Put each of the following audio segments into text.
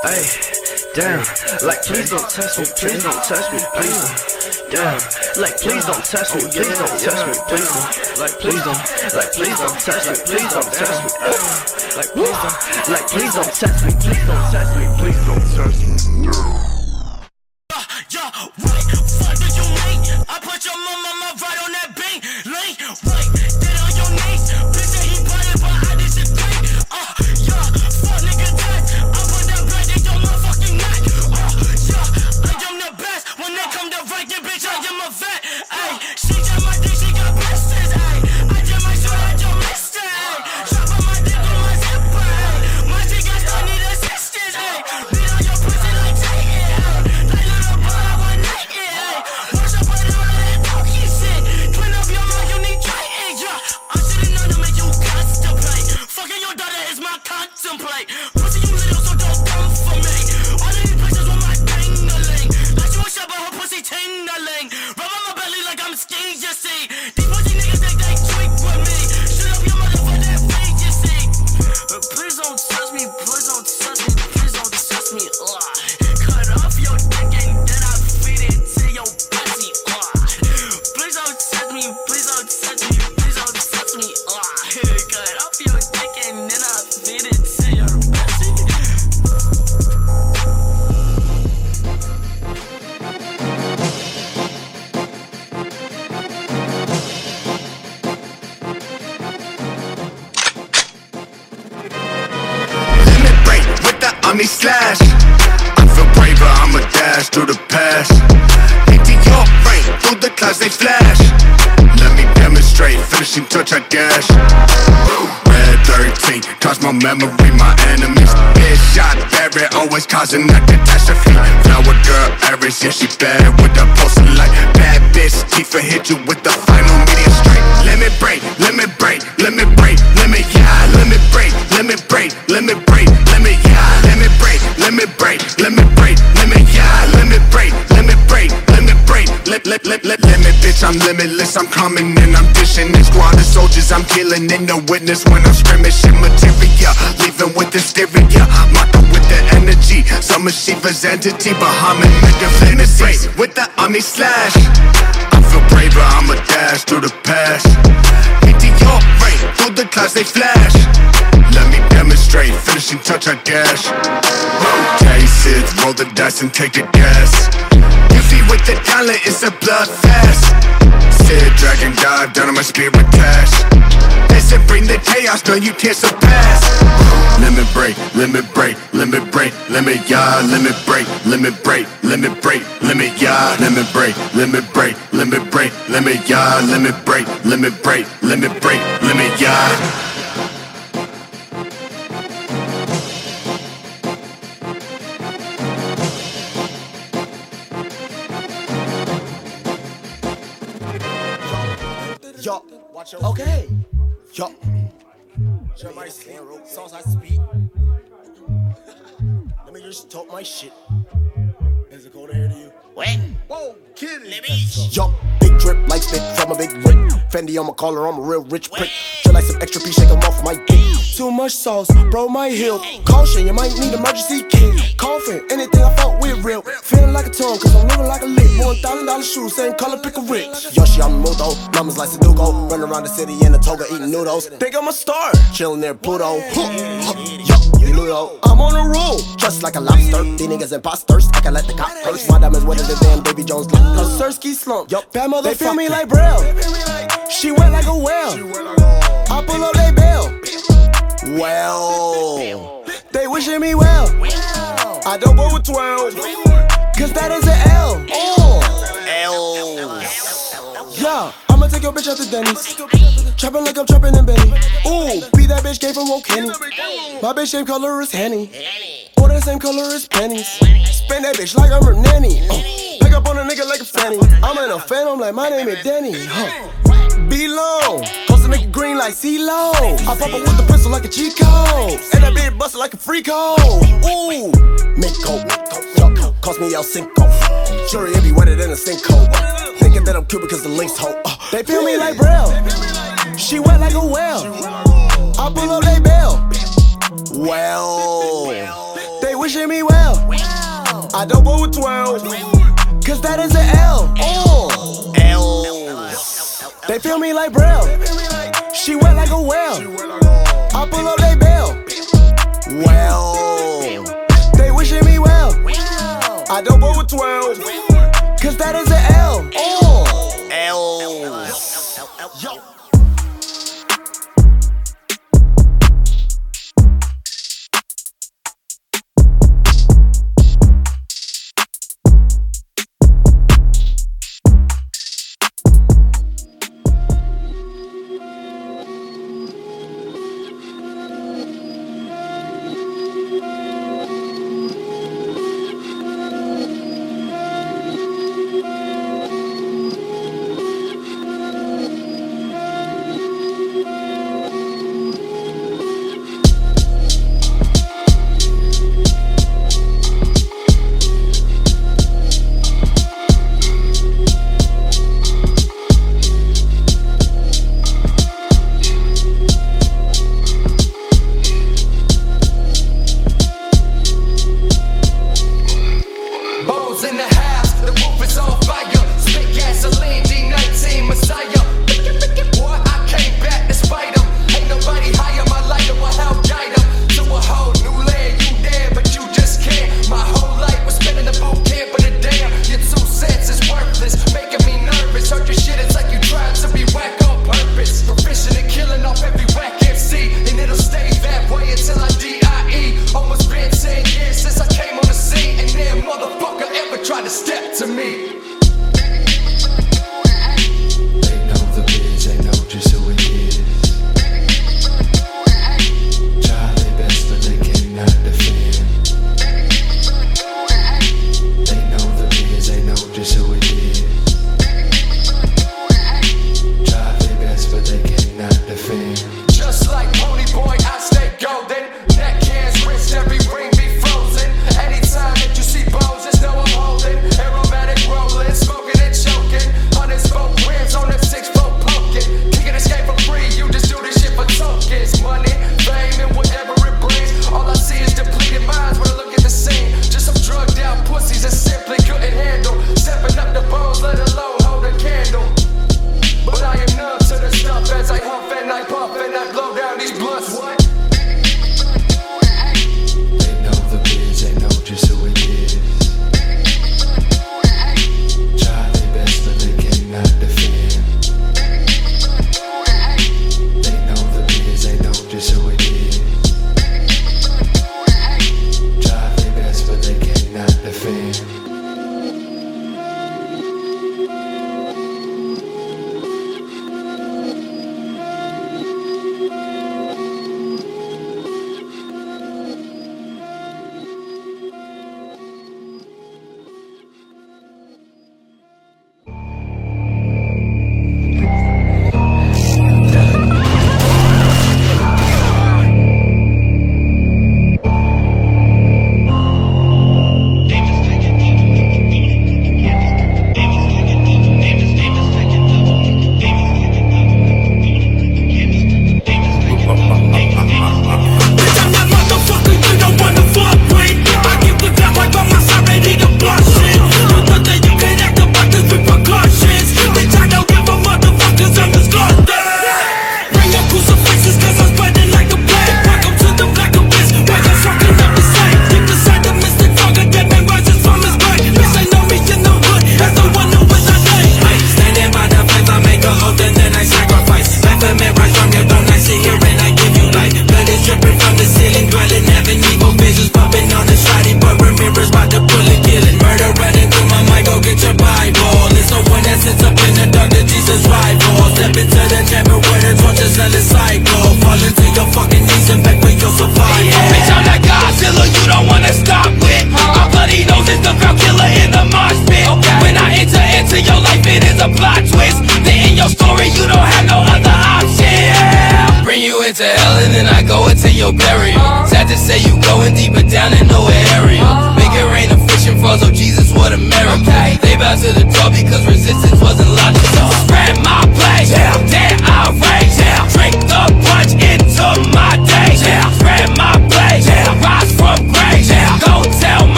Hey, damn, like please don't test me, please don't test me, please don't. Damn, like please don't test me, please don't test me, please don't. Like please don't, like please don't test me, please don't test me. Like please don't, like please don't test me, please don't test me, please don't test me. The Omni slash. I feel braver, I'ma dash through the past. Into your brain, through the clouds they flash. Let me demonstrate, finishing touch I dash. Red 13, toss my memory, my enemies. Headshot, Barret, always causing a catastrophe. Flower girl, Aerith, yeah, she bad with the pulse of light. Bad bitch, Tifa hit you with the final I'm limitless, I'm coming in, I'm dishing this squad of soldiers, I'm killing in the witness when I'm scrimmaging material, leaving with hysteria, Marco with the energy, some Shiva's entity, with the fantasy, with the Omni slash. I feel braver, I'ma dash through the past. Meteor rain, through the clouds they flash. Let me demonstrate, finishing touch I dash. Taste it, roll the dice and take a guess. See with the talent, it's a blood fest. Cid, dragon, dive down on my spirit cash. They said bring the chaos, no you can't surpass. Limit break, limit break, limit break, limit yeah, limit break, limit break, limit break, limit yeah, limit break, limit break, limit break, limit yeah, limit break, limit break, limit break, limit yeah. Yo, okay. Yo. Somebody songs I speak. Let me just talk my shit. Is it cold to hear to you? Wait, Whoa, kid. let me. Yo, big drip like spit from a big rip. Fendi on my collar, I'm a real rich prick. Feel like some extra piece, shake 'em off my dick. Too much sauce, bro, my heel. Caution, you might need emergency kit. Coffin, anything I fought with real. Feeling like a tongue, cause I'm living like a lick. One thousand dollar shoes, same color, pick a rich. Yoshi, I'm a moto, numbers like Sudoku. Run around the city in a toga, eating noodles. Think I'm a star, chilling near Pluto. Huh, huh, Yo, you I'm on a roll, just like a lobster. These niggas imposters, I can let the cop first. My diamonds wetter than damn Baby Jones. Cause Sersky slump, yo, bad mother feel me like Braille. She wet like a whale. I pull up they bail. Well, they wishing me well. I don't go with 12. Cause that is an L. L. Yeah, Take your bitch out to Denny's. Trapping like I'm trapping in Benny. Ooh, be that bitch came from Kenny. My bitch same color as Henny. Or the same color as pennies. Spend that bitch like I'm her nanny. Uh, pick up on a nigga like a fanny. I'm in a phantom like my name is Danny. Huh. Be low, toss a nigga green like CeeLo. I pop up with the pistol like a Chico. And that bitch bustin' like a free code. Ooh, Minko, cost me El Cinco. Jury, it be wetter than a sinkhole. Thinking that I'm cute because the links hold. Uh, they feel me like Braille. She wet like a whale. I pull up they bail. Well, they wishing me well. I don't go with 12, cause that is an L. Oh. L. They feel me like Braille. She wet like a whale. I pull up they bail. Well, they wishing me well. I don't go with 12, cause that is an L. Oh. L. Rise from to go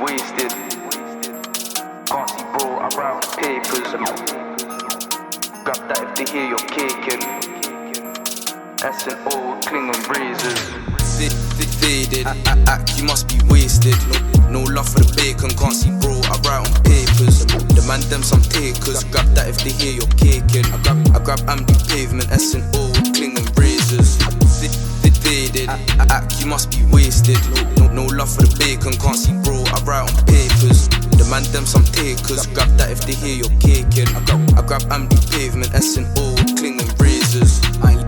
wasted. Can't see bro, on papers. Grab that if they hear you're caking. S and O, Klingon razors. Faded, act, you must be wasted. No, love for the bacon, can't see bro, on papers. The man them some takers, grab that if they hear you're caking. I grab, I grab empty pavement, S and O. Act, you must be wasted. No, no, love for the bacon, can't see bro, I write on papers. The them some takers, grab that if they hear you're caking. I grab, I grab empty pavement, S and O, Klingon razors. I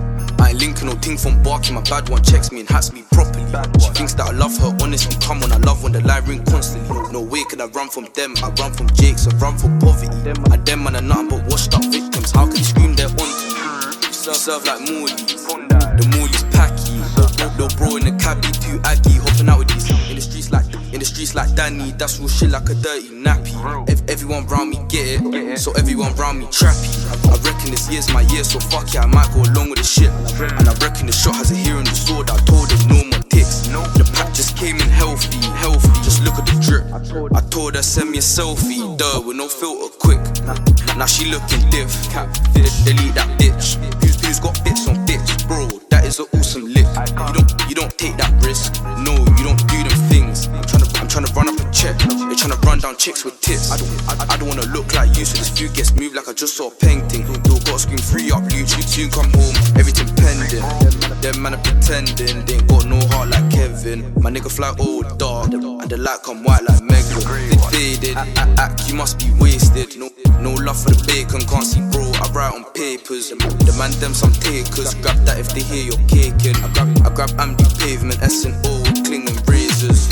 ain't linking no ting from barking. My bad one checks me and hats me properly. She thinks that I love her, honestly. Come on, I love when the line ring constantly. No way can I run from them. I run from Jakes, I run from poverty. I them man are nothing but washed up victims. How can you scream? Serve, serve like Morley. Bro in the cabbie, too aggy, hopping out with these in the streets like in the streets like Danny. That's real shit like a dirty nappy. Ev- everyone round me get it, so everyone round me trappy. I, reckon this year's my year, so fuck yeah, I might go along with the shit. And I reckon the shot has a hearing the sword. I told them no more ticks. The pack just came in healthy, healthy. Just look at the drip. I told her send me a selfie, duh, with no filter, quick. Now she looking diff. Delete that bitch. Who's, who's got bits on bits, bro? That is an awesome lick. You don't, you don't take that risk. No, you don't do them things. I'm trying to, I'm trying to run up a check. They trying to run down chicks with tits. I don't, I, I don't wanna look like you, so this view gets moved like I just saw a painting. Still gotta scream free up, you soon come home, everything pending. Them man are pretending, they ain't got no heart like Kevin. My nigga fly all dark, and the light come white like Megan. Faded, act, act, you must be wasted. No, no love for the bacon, can't see bro. I write on papers. The man them some takers. Grab that if they hear you're caking. I grab, I grab empty pavement, S and O, Klingon razors.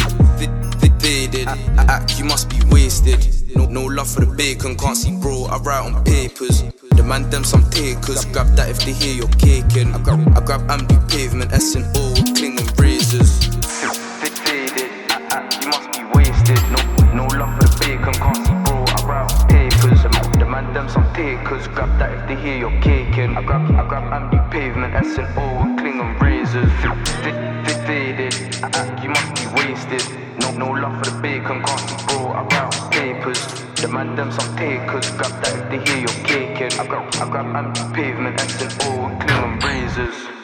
Faded, act, you must be wasted. No, no love for the bacon, can't see bro. I write on papers. The man them some takers. Grab that if they hear you're caking. I grab, I grab empty pavement, S and O, Klingon razors. The can't see bro. I write papers. The man them some takers. Grab that if they hear you're caking. I grab, I grab empty pavement, S and O, Klingon razors. Faded, you must be wasted. No, no love for the bacon, can't see bro. I write papers. The man them some takers. Grab that if they hear you're caking. I grab, I grab empty pavement, S and O, Klingon razors.